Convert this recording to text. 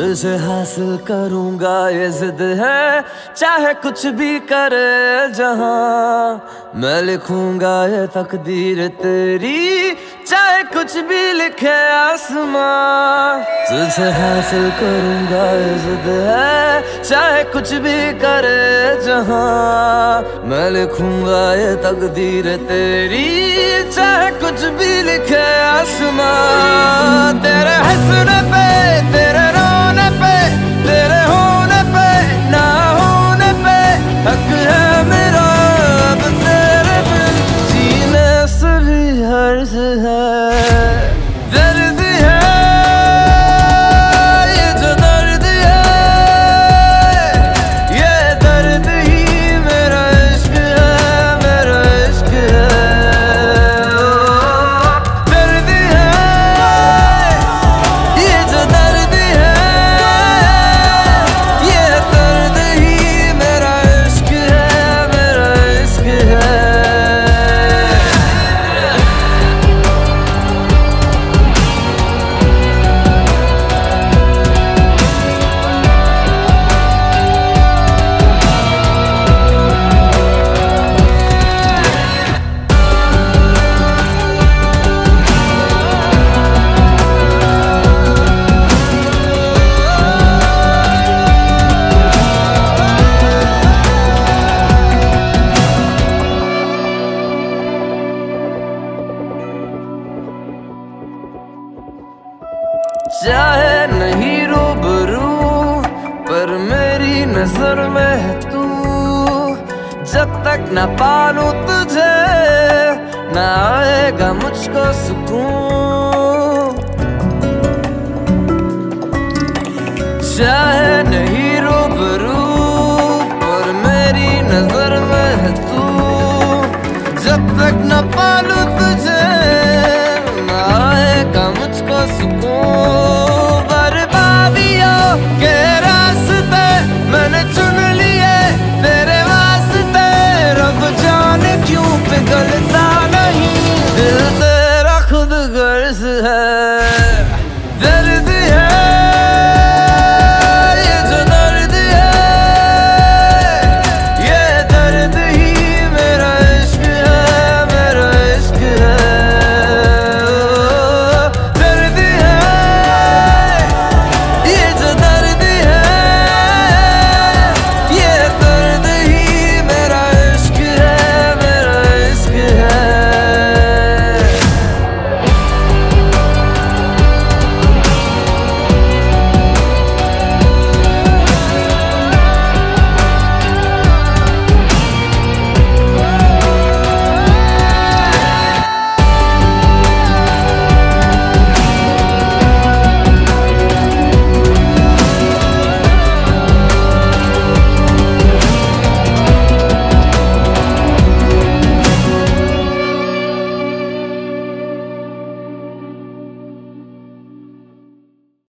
तुझे हासिल करूँगा, ये जिद है। चाहे कुछ भी करे जहाँ, मैं लिखूँगा ये तकदीर तेरी। चाहे कुछ भी लिखे आसमां, तुझे हासिल करूँगा, ये जिद है। चाहे कुछ भी करे जहाँ, मैं लिखूँगा ये तकदीर तेरी। चाहे कुछ भी लिखे आसमां, तेरे हंसने 是何 चाहे नहीं रूबरू, पर मेरी नज़र में है तू। जब तक न पालू तुझे, न आएगा मुझको सुकून। चाहे नहीं रूबरू, पर मेरी नज़र में है तू। जब तक न पालू